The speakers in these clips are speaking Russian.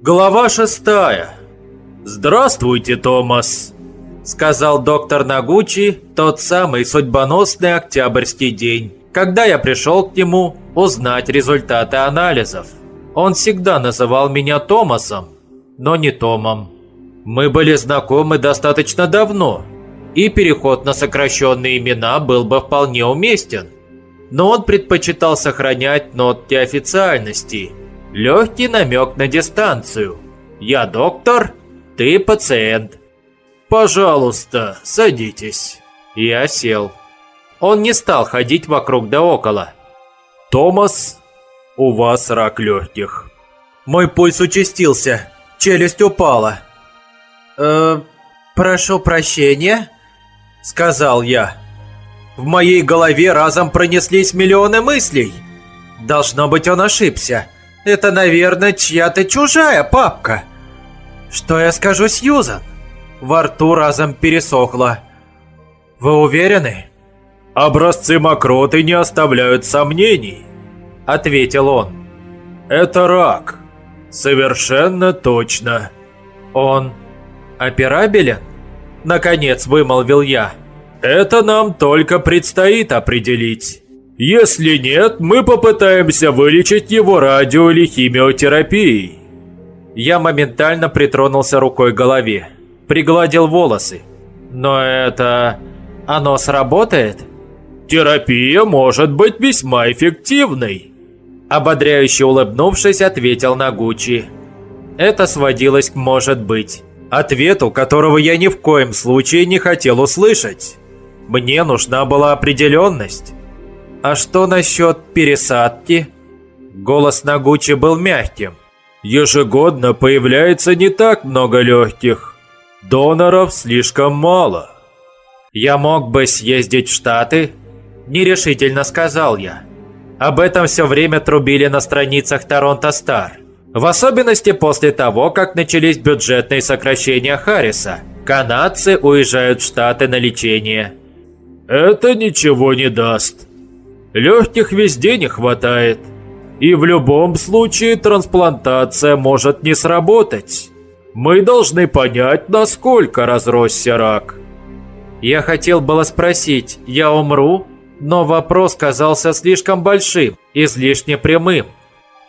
Глава шестая. «Здравствуйте, Томас», — сказал доктор Нагучи тот самый судьбоносный октябрьский день, когда я пришел к нему узнать результаты анализов. Он всегда называл меня Томасом, но не Томом. Мы были знакомы достаточно давно, и переход на сокращенные имена был бы вполне уместен. Но он предпочитал сохранять нотки официальности, легкий намек на дистанцию. «Я доктор, ты пациент». «Пожалуйста, садитесь». Я сел. Он не стал ходить вокруг да около. «Томас, у вас рак легких». Мой пульс участился, челюсть упала. «Э, прошу прощения», — сказал я. В моей голове разом пронеслись миллионы мыслей. Должно быть, он ошибся. Это, наверное, чья-то чужая папка. Что я скажу Сьюзан? Во рту разом пересохло. Вы уверены? Образцы мокроты не оставляют сомнений, ответил он. Это рак. Совершенно точно. Он операбелен? Наконец вымолвил я. Это нам только предстоит определить. Если нет, мы попытаемся вылечить его радио или химиотерапией. Я моментально притронулся рукой к голове, пригладил волосы. Но это... оно сработает? Терапия может быть весьма эффективной. Ободряюще улыбнувшись, ответил Нагучи. Это сводилось к «может быть». Ответу, которого я ни в коем случае не хотел услышать. Мне нужна была определенность. А что насчет пересадки? Голос Нагучи был мягким. Ежегодно появляется не так много легких. Доноров слишком мало. Я мог бы съездить в Штаты? Нерешительно сказал я. Об этом все время трубили на страницах Торонто Стар. В особенности после того, как начались бюджетные сокращения Харриса. Канадцы уезжают в Штаты на лечение. Это ничего не даст. Легких везде не хватает. И в любом случае трансплантация может не сработать. Мы должны понять, насколько разросся рак. Я хотел было спросить, я умру? Но вопрос казался слишком большим, излишне прямым.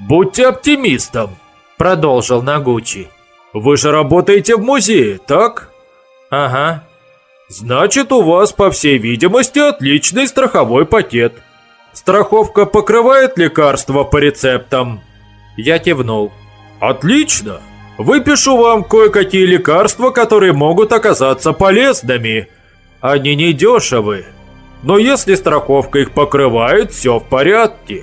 «Будьте оптимистом», – продолжил Нагучи. «Вы же работаете в музее, так?» «Ага». «Значит, у вас, по всей видимости, отличный страховой пакет». Страховка покрывает лекарства по рецептам?» Я кивнул. «Отлично! Выпишу вам кое-какие лекарства, которые могут оказаться полезными. Они не дешевы, но если страховка их покрывает, все в порядке.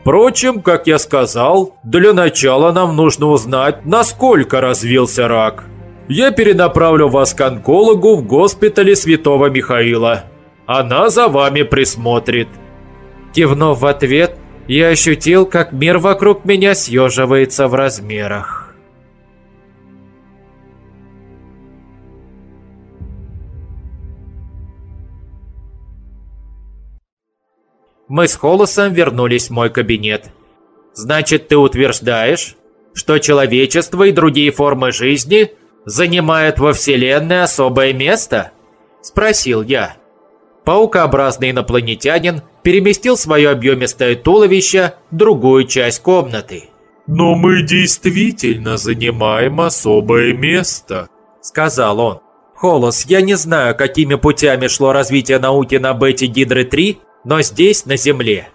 Впрочем, как я сказал, для начала нам нужно узнать, насколько развился рак. Я перенаправлю вас к онкологу в госпитале Святого Михаила. Она за вами присмотрит». Кивнув в ответ, я ощутил, как мир вокруг меня съеживается в размерах. Мы с Холосом вернулись в мой кабинет. «Значит, ты утверждаешь, что человечество и другие формы жизни занимают во Вселенной особое место?» Спросил я. Паукообразный инопланетянин переместил свое объемистое туловище в другую часть комнаты. «Но мы действительно занимаем особое место», — сказал он. «Холос, я не знаю, какими путями шло развитие науки на Бете Гидры-3, но здесь, на Земле,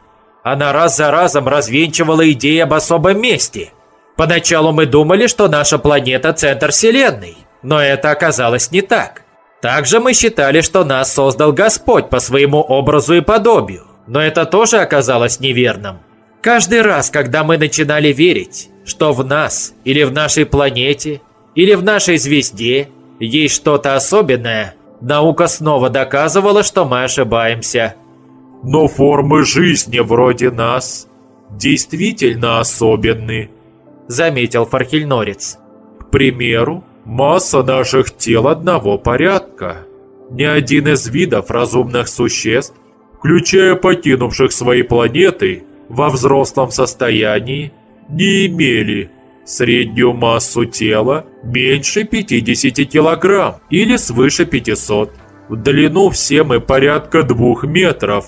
она раз за разом развенчивала идеи об особом месте. Поначалу мы думали, что наша планета – центр Вселенной, но это оказалось не так. Также мы считали, что нас создал Господь по своему образу и подобию. Но это тоже оказалось неверным. Каждый раз, когда мы начинали верить, что в нас или в нашей планете или в нашей звезде есть что-то особенное, наука снова доказывала, что мы ошибаемся. Но формы жизни вроде нас действительно особенны, заметил Фархельнорец. К примеру, масса наших тел одного порядка. Ни один из видов разумных существ включая покинувших свои планеты во взрослом состоянии, не имели среднюю массу тела меньше 50 килограмм или свыше 500. В длину все мы порядка двух метров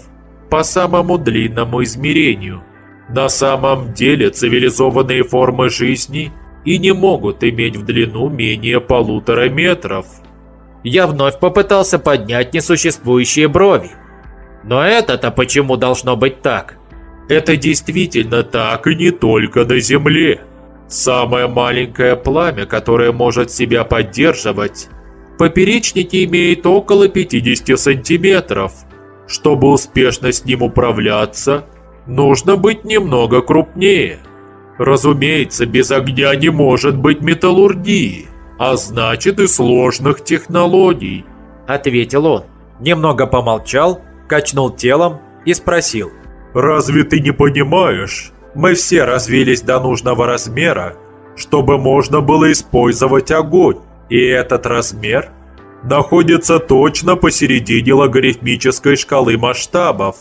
по самому длинному измерению. На самом деле цивилизованные формы жизни и не могут иметь в длину менее полутора метров. Я вновь попытался поднять несуществующие брови. Но это-то почему должно быть так? Это действительно так и не только на Земле. Самое маленькое пламя, которое может себя поддерживать, поперечнике имеет около 50 сантиметров. Чтобы успешно с ним управляться, нужно быть немного крупнее. Разумеется, без огня не может быть металлургии а значит и сложных технологий», — ответил он. Немного помолчал, качнул телом и спросил. «Разве ты не понимаешь? Мы все развились до нужного размера, чтобы можно было использовать огонь, и этот размер находится точно посередине логарифмической шкалы масштабов.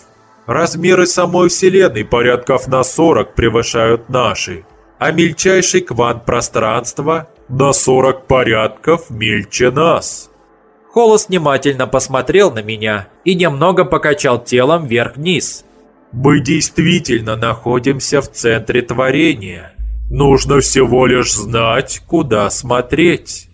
Размеры самой Вселенной порядков на 40 превышают наши, а мельчайший квант пространства на 40 порядков мельче нас. Холос внимательно посмотрел на меня и немного покачал телом вверх-вниз. Мы действительно находимся в центре творения. Нужно всего лишь знать, куда смотреть.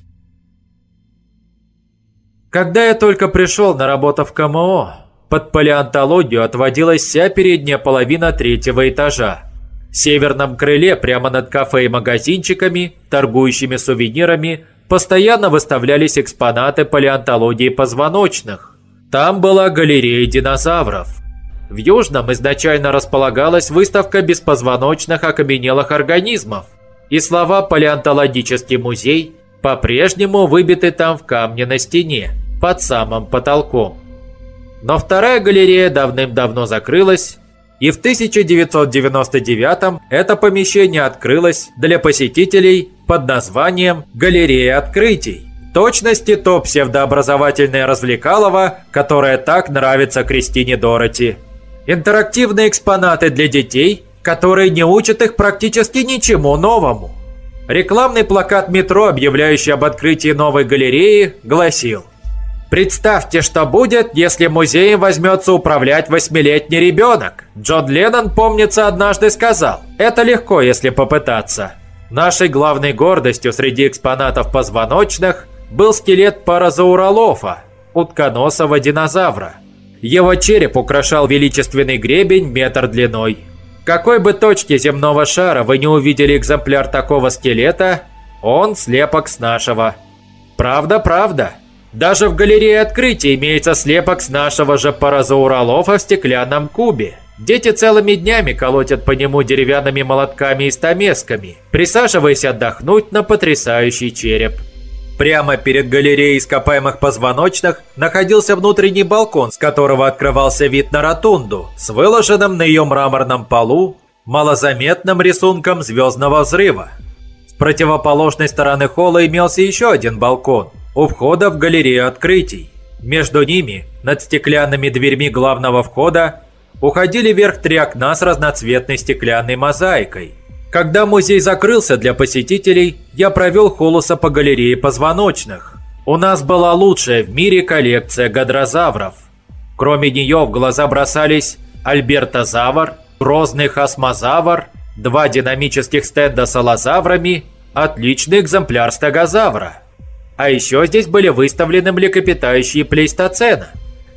Когда я только пришел на работу в КМО, под палеонтологию отводилась вся передняя половина третьего этажа северном крыле, прямо над кафе и магазинчиками, торгующими сувенирами, постоянно выставлялись экспонаты палеонтологии позвоночных. Там была галерея динозавров. В Южном изначально располагалась выставка беспозвоночных окаменелых организмов, и слова «палеонтологический музей» по-прежнему выбиты там в камне на стене, под самым потолком. Но вторая галерея давным-давно закрылась, и в 1999 это помещение открылось для посетителей под названием «Галерея открытий». Точности то псевдообразовательное развлекалово, которое так нравится Кристине Дороти. Интерактивные экспонаты для детей, которые не учат их практически ничему новому. Рекламный плакат метро, объявляющий об открытии новой галереи, гласил – Представьте, что будет, если музеем возьмется управлять восьмилетний ребенок. Джон Леннон, помнится, однажды сказал, это легко, если попытаться. Нашей главной гордостью среди экспонатов позвоночных был скелет паразауролофа, утконосого динозавра. Его череп украшал величественный гребень метр длиной. какой бы точке земного шара вы не увидели экземпляр такого скелета, он слепок с нашего. Правда, правда. Даже в галерее открытия имеется слепок с нашего же паразауролофа в стеклянном кубе. Дети целыми днями колотят по нему деревянными молотками и стамесками, присаживаясь отдохнуть на потрясающий череп. Прямо перед галереей ископаемых позвоночных находился внутренний балкон, с которого открывался вид на ротунду, с выложенным на ее мраморном полу малозаметным рисунком звездного взрыва. С противоположной стороны холла имелся еще один балкон, у входа в галерею открытий. Между ними, над стеклянными дверьми главного входа, уходили вверх три окна с разноцветной стеклянной мозаикой. Когда музей закрылся для посетителей, я провел Холоса по галерее позвоночных. У нас была лучшая в мире коллекция гадрозавров. Кроме нее в глаза бросались альбертозавр, грозный хасмозавр, два динамических стенда с аллозаврами, отличный экземпляр стегозавра – а еще здесь были выставлены млекопитающие плейстоцена.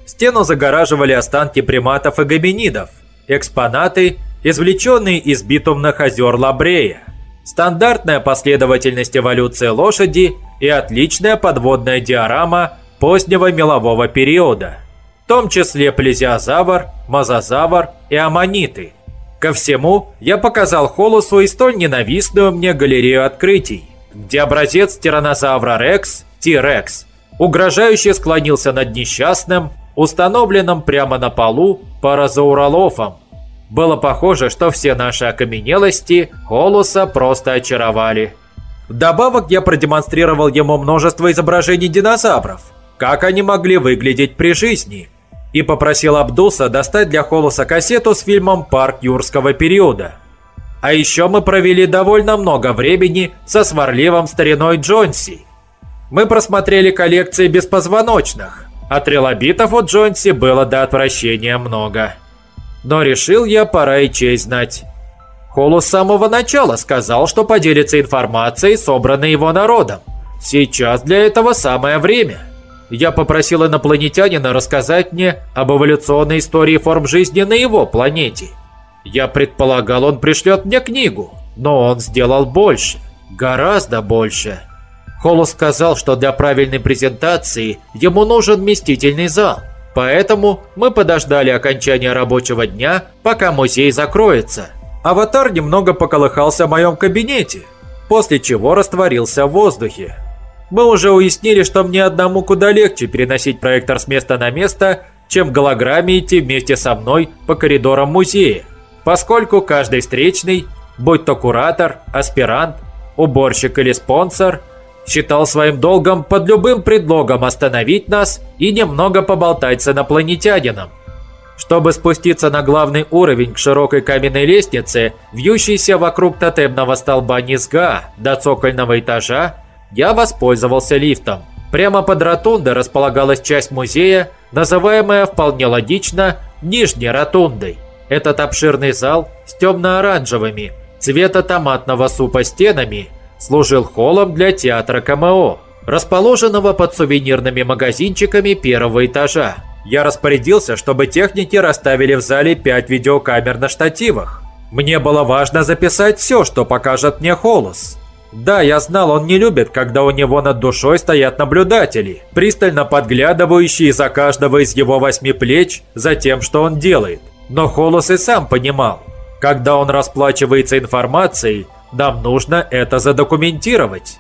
Стену загораживали останки приматов и гоминидов, экспонаты, извлеченные из битумных озер Лабрея, стандартная последовательность эволюции лошади и отличная подводная диорама позднего мелового периода, в том числе плезиозавр, мозазавр и аммониты. Ко всему, я показал Холусу и столь ненавистную мне галерею открытий где образец тиранозавра Рекс, Ти-Рекс, угрожающе склонился над несчастным, установленным прямо на полу паразауролофом. Было похоже, что все наши окаменелости Холуса просто очаровали. Вдобавок я продемонстрировал ему множество изображений динозавров, как они могли выглядеть при жизни, и попросил Абдуса достать для Холуса кассету с фильмом «Парк юрского периода». А еще мы провели довольно много времени со сварливым стариной Джонси. Мы просмотрели коллекции беспозвоночных, а трилобитов у Джонси было до отвращения много. Но решил я, пора и честь знать. Холу с самого начала сказал, что поделится информацией, собранной его народом. Сейчас для этого самое время. Я попросил инопланетянина рассказать мне об эволюционной истории форм жизни на его планете. Я предполагал, он пришлет мне книгу, но он сделал больше, гораздо больше. Холу сказал, что для правильной презентации ему нужен вместительный зал. Поэтому мы подождали окончания рабочего дня, пока музей закроется. Аватар немного поколыхался в моем кабинете, после чего растворился в воздухе. Мы уже уяснили, что мне одному куда легче переносить проектор с места на место, чем голограмме идти вместе со мной по коридорам музея, поскольку каждый встречный, будь то куратор, аспирант, уборщик или спонсор, считал своим долгом под любым предлогом остановить нас и немного поболтать с инопланетянином. Чтобы спуститься на главный уровень к широкой каменной лестнице, вьющейся вокруг тотемного столба низга до цокольного этажа, я воспользовался лифтом. Прямо под ротундой располагалась часть музея, называемая вполне логично Нижней ротундой. Этот обширный зал с темно-оранжевыми, цвета томатного супа стенами служил холлом для театра КМО, расположенного под сувенирными магазинчиками первого этажа. Я распорядился, чтобы техники расставили в зале 5 видеокамер на штативах. Мне было важно записать все, что покажет мне Холос. Да, я знал, он не любит, когда у него над душой стоят наблюдатели, пристально подглядывающие за каждого из его восьми плеч за тем, что он делает. Но Холос и сам понимал, когда он расплачивается информацией, нам нужно это задокументировать.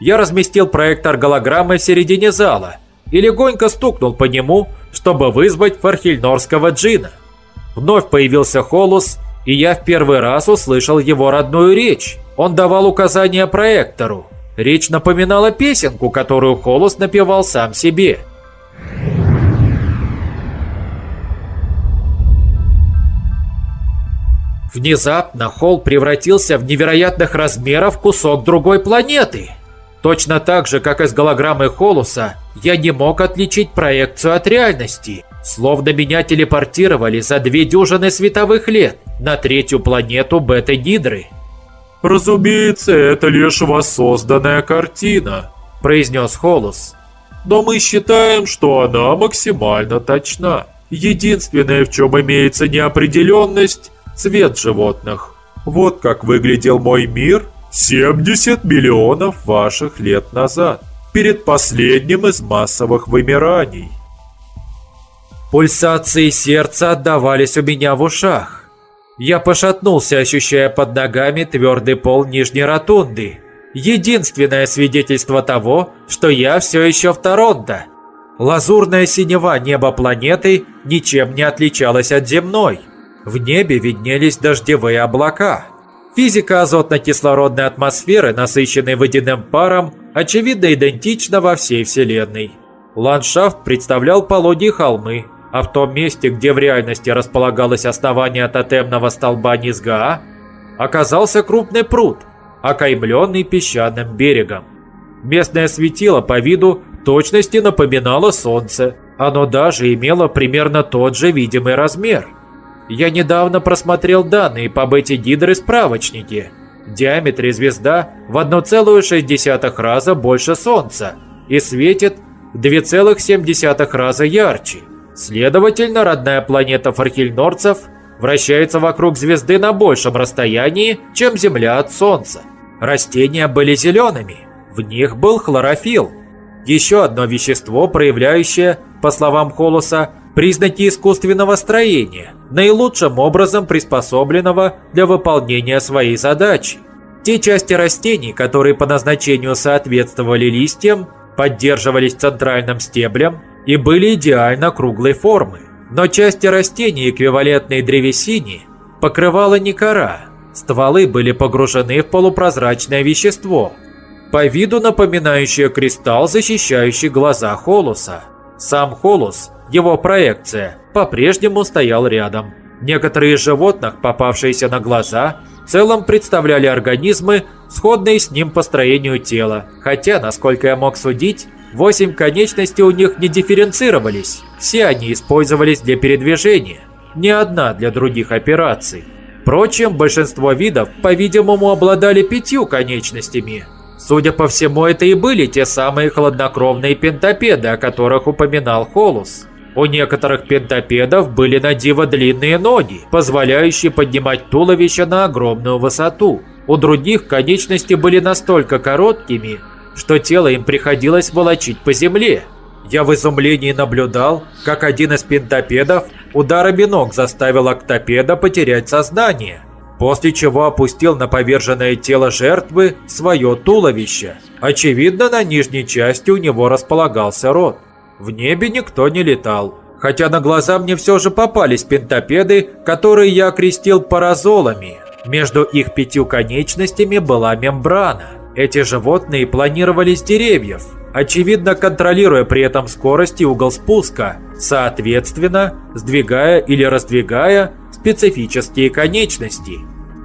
Я разместил проектор голограммы в середине зала и легонько стукнул по нему, чтобы вызвать фархельнорского джина. Вновь появился Холус, и я в первый раз услышал его родную речь. Он давал указания проектору. Речь напоминала песенку, которую Холус напевал сам себе. Внезапно холл превратился в невероятных размеров кусок другой планеты. Точно так же, как из голограммы Холуса, я не мог отличить проекцию от реальности. Словно меня телепортировали за две дюжины световых лет на третью планету Бета-Гидры. «Разумеется, это лишь воссозданная картина», – произнес Холус. «Но мы считаем, что она максимально точна. Единственное, в чем имеется неопределенность – цвет животных. Вот как выглядел мой мир 70 миллионов ваших лет назад, перед последним из массовых вымираний. Пульсации сердца отдавались у меня в ушах. Я пошатнулся, ощущая под ногами твердый пол нижней ротунды. Единственное свидетельство того, что я все еще в Торонто. Лазурная синева неба планеты ничем не отличалась от земной. В небе виднелись дождевые облака. Физика азотно-кислородной атмосферы, насыщенной водяным паром, очевидно идентична во всей Вселенной. Ландшафт представлял пологие холмы, а в том месте, где в реальности располагалось основание тотемного столба Низгаа, оказался крупный пруд, окаймленный песчаным берегом. Местное светило по виду точности напоминало солнце, оно даже имело примерно тот же видимый размер – я недавно просмотрел данные по Бетти-Гидры справочнике. В диаметре звезда в 1,6 раза больше Солнца и светит в 2,7 раза ярче. Следовательно, родная планета фархельнорцев вращается вокруг звезды на большем расстоянии, чем Земля от Солнца. Растения были зелеными, в них был хлорофилл. Еще одно вещество, проявляющее, по словам Холоса, признаки искусственного строения, наилучшим образом приспособленного для выполнения своей задачи. Те части растений, которые по назначению соответствовали листьям, поддерживались центральным стеблем и были идеально круглой формы. Но части растений, эквивалентной древесине, покрывала не кора. Стволы были погружены в полупрозрачное вещество, по виду напоминающее кристалл, защищающий глаза Холуса. Сам Холус его проекция, по-прежнему стоял рядом. Некоторые из животных, попавшиеся на глаза, в целом представляли организмы, сходные с ним по строению тела. Хотя, насколько я мог судить, восемь конечностей у них не дифференцировались. Все они использовались для передвижения, ни одна для других операций. Впрочем, большинство видов, по-видимому, обладали пятью конечностями. Судя по всему, это и были те самые хладнокровные пентапеды, о которых упоминал Холус. У некоторых пентапедов были на диво длинные ноги, позволяющие поднимать туловище на огромную высоту. У других конечности были настолько короткими, что тело им приходилось волочить по земле. Я в изумлении наблюдал, как один из пентапедов ударами ног заставил октопеда потерять сознание, после чего опустил на поверженное тело жертвы свое туловище. Очевидно, на нижней части у него располагался рот. В небе никто не летал, хотя на глаза мне все же попались пентапеды, которые я окрестил паразолами. Между их пятью конечностями была мембрана. Эти животные планировали с деревьев, очевидно контролируя при этом скорость и угол спуска, соответственно, сдвигая или раздвигая специфические конечности.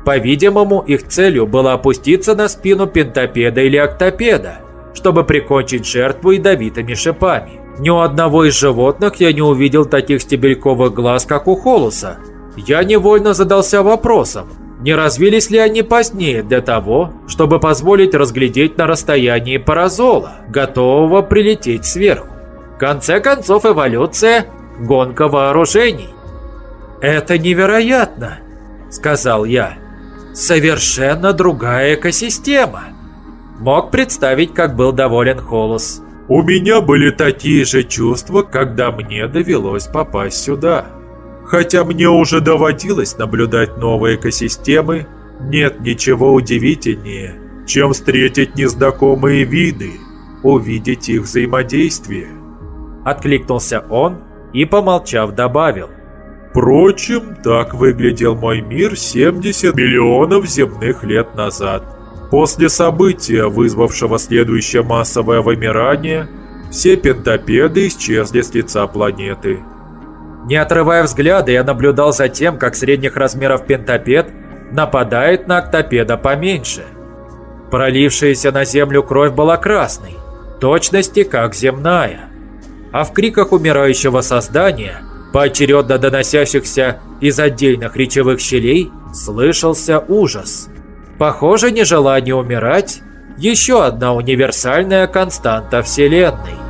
По-видимому, их целью было опуститься на спину пентапеда или октопеда, чтобы прикончить жертву ядовитыми шипами. Ни у одного из животных я не увидел таких стебельковых глаз, как у Холуса. Я невольно задался вопросом, не развились ли они позднее для того, чтобы позволить разглядеть на расстоянии паразола, готового прилететь сверху. В конце концов, эволюция – гонка вооружений. «Это невероятно», – сказал я. «Совершенно другая экосистема». Мог представить, как был доволен Холос. У меня были такие же чувства, когда мне довелось попасть сюда. Хотя мне уже доводилось наблюдать новые экосистемы, нет ничего удивительнее, чем встретить незнакомые виды, увидеть их взаимодействие. Откликнулся он и, помолчав, добавил. Впрочем, так выглядел мой мир 70 миллионов земных лет назад. После события, вызвавшего следующее массовое вымирание, все пентапеды исчезли с лица планеты. Не отрывая взгляда, я наблюдал за тем, как средних размеров пентапед нападает на октопеда поменьше. Пролившаяся на землю кровь была красной, точности как земная. А в криках умирающего создания, поочередно доносящихся из отдельных речевых щелей, слышался ужас – Похоже, нежелание умирать – еще одна универсальная константа Вселенной.